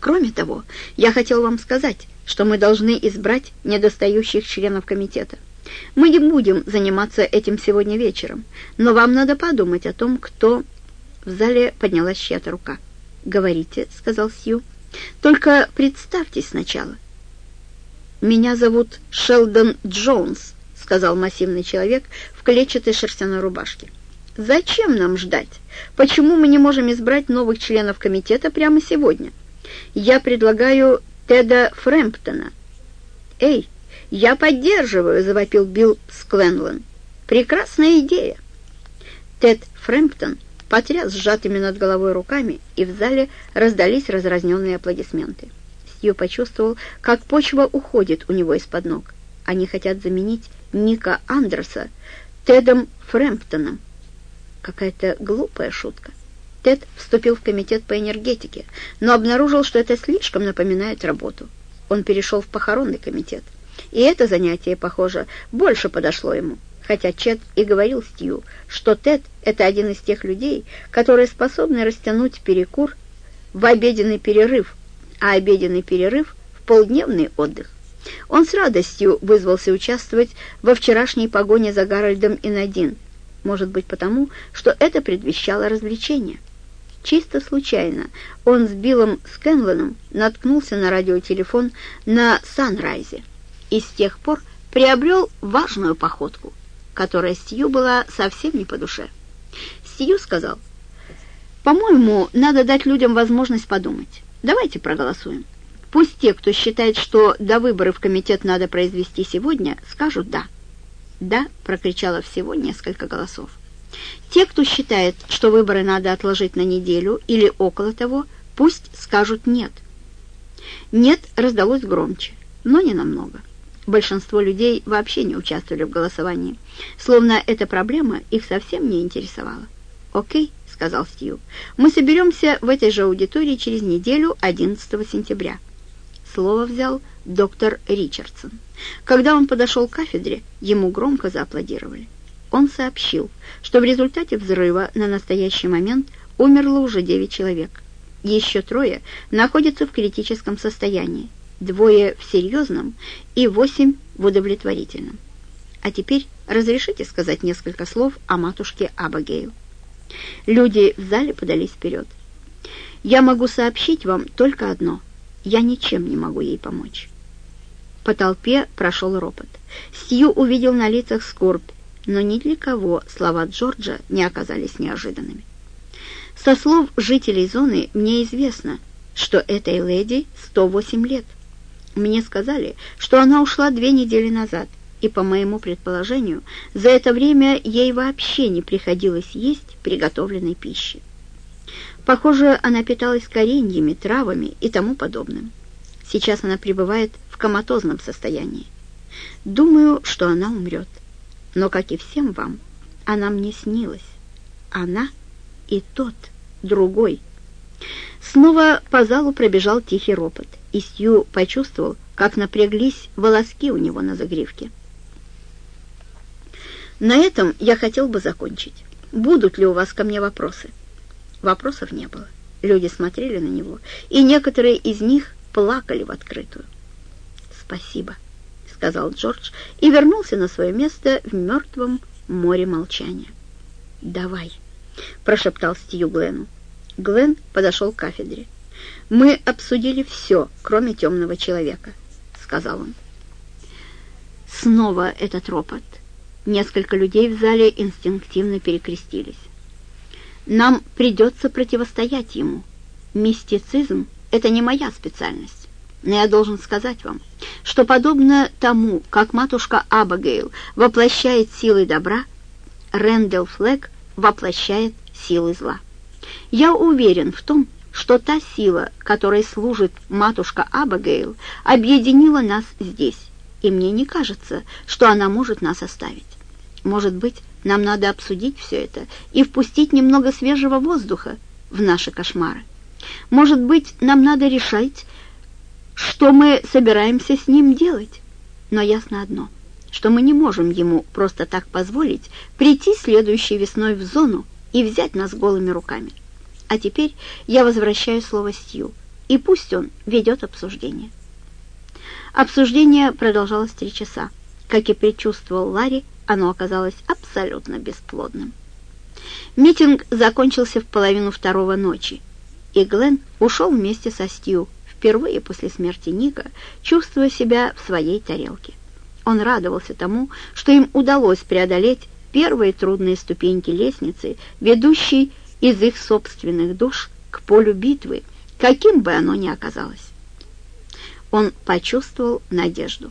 Кроме того, я хотел вам сказать, что мы должны избрать недостающих членов комитета. Мы не будем заниматься этим сегодня вечером, но вам надо подумать о том, кто...» В зале поднялась чья-то рука. «Говорите», — сказал Сью. «Только представьтесь сначала». «Меня зовут Шелдон Джонс», — сказал массивный человек в клетчатой шерстяной рубашке. «Зачем нам ждать? Почему мы не можем избрать новых членов комитета прямо сегодня? Я предлагаю Теда Фрэмптона». «Эй, я поддерживаю», — завопил Билл Скленлен. «Прекрасная идея». Тед Фрэмптон потряс сжатыми над головой руками, и в зале раздались разразненные аплодисменты. Сью почувствовал, как почва уходит у него из-под ног. Они хотят заменить Ника Андерса Тедом Фрэмптоном. Какая-то глупая шутка. Тед вступил в комитет по энергетике, но обнаружил, что это слишком напоминает работу. Он перешел в похоронный комитет. И это занятие, похоже, больше подошло ему. Хотя Чет и говорил Стью, что Тед — это один из тех людей, которые способны растянуть перекур в обеденный перерыв, а обеденный перерыв — в полдневный отдых. Он с радостью вызвался участвовать во вчерашней погоне за Гарольдом и Надин, может быть потому, что это предвещало развлечение. Чисто случайно он с Биллом Скэнлоном наткнулся на радиотелефон на Санрайзе и с тех пор приобрел важную походку, которая Стью была совсем не по душе. Стью сказал, «По-моему, надо дать людям возможность подумать. Давайте проголосуем. Пусть те, кто считает, что до выборов комитет надо произвести сегодня, скажут «да». «Да», — прокричало всего несколько голосов. Те, кто считает, что выборы надо отложить на неделю или около того, пусть скажут «нет». «Нет» раздалось громче, но не намного. Большинство людей вообще не участвовали в голосовании, словно эта проблема их совсем не интересовала. «Окей», — сказал Стью, — «мы соберемся в этой же аудитории через неделю 11 сентября». Слово взял доктор Ричардсон. Когда он подошел к кафедре, ему громко зааплодировали. Он сообщил, что в результате взрыва на настоящий момент умерло уже 9 человек. Еще трое находятся в критическом состоянии, двое в серьезном и восемь в удовлетворительном. А теперь разрешите сказать несколько слов о матушке Абагейл. Люди в зале подались вперед. «Я могу сообщить вам только одно. Я ничем не могу ей помочь». По толпе прошел ропот. Сью увидел на лицах скорбь, но ни для кого слова Джорджа не оказались неожиданными. Со слов жителей зоны мне известно, что этой леди 108 лет. Мне сказали, что она ушла две недели назад, и, по моему предположению, за это время ей вообще не приходилось есть приготовленной пищи. Похоже, она питалась кореньями, травами и тому подобным. Сейчас она пребывает в коматозном состоянии. Думаю, что она умрет. Но, как и всем вам, она мне снилась. Она и тот, другой. Снова по залу пробежал тихий ропот, и Сью почувствовал, как напряглись волоски у него на загривке. На этом я хотел бы закончить. Будут ли у вас ко мне вопросы? Вопросов не было. Люди смотрели на него, и некоторые из них плакали в открытую. «Спасибо», — сказал Джордж и вернулся на свое место в мертвом море молчания. «Давай», — прошептал Стью Глену. Глен подошел к кафедре. «Мы обсудили все, кроме темного человека», — сказал он. Снова этот ропот. Несколько людей в зале инстинктивно перекрестились. «Нам придется противостоять ему. Мистицизм — это не моя специальность. Но я должен сказать вам, что подобно тому, как матушка Абагейл воплощает силы добра, Рэндалл Флэг воплощает силы зла. Я уверен в том, что та сила, которой служит матушка Абагейл, объединила нас здесь, и мне не кажется, что она может нас оставить. Может быть, нам надо обсудить все это и впустить немного свежего воздуха в наши кошмары. Может быть, нам надо решать, что мы собираемся с ним делать. Но ясно одно, что мы не можем ему просто так позволить прийти следующей весной в зону и взять нас голыми руками. А теперь я возвращаю слово Стью. и пусть он ведет обсуждение. Обсуждение продолжалось три часа. Как и предчувствовал Ларри, оно оказалось абсолютно бесплодным. Митинг закончился в половину второго ночи, и Глен ушел вместе со Стью, впервые после смерти Ника, чувствуя себя в своей тарелке. Он радовался тому, что им удалось преодолеть первые трудные ступеньки лестницы, ведущей из их собственных душ к полю битвы, каким бы оно ни оказалось. Он почувствовал надежду.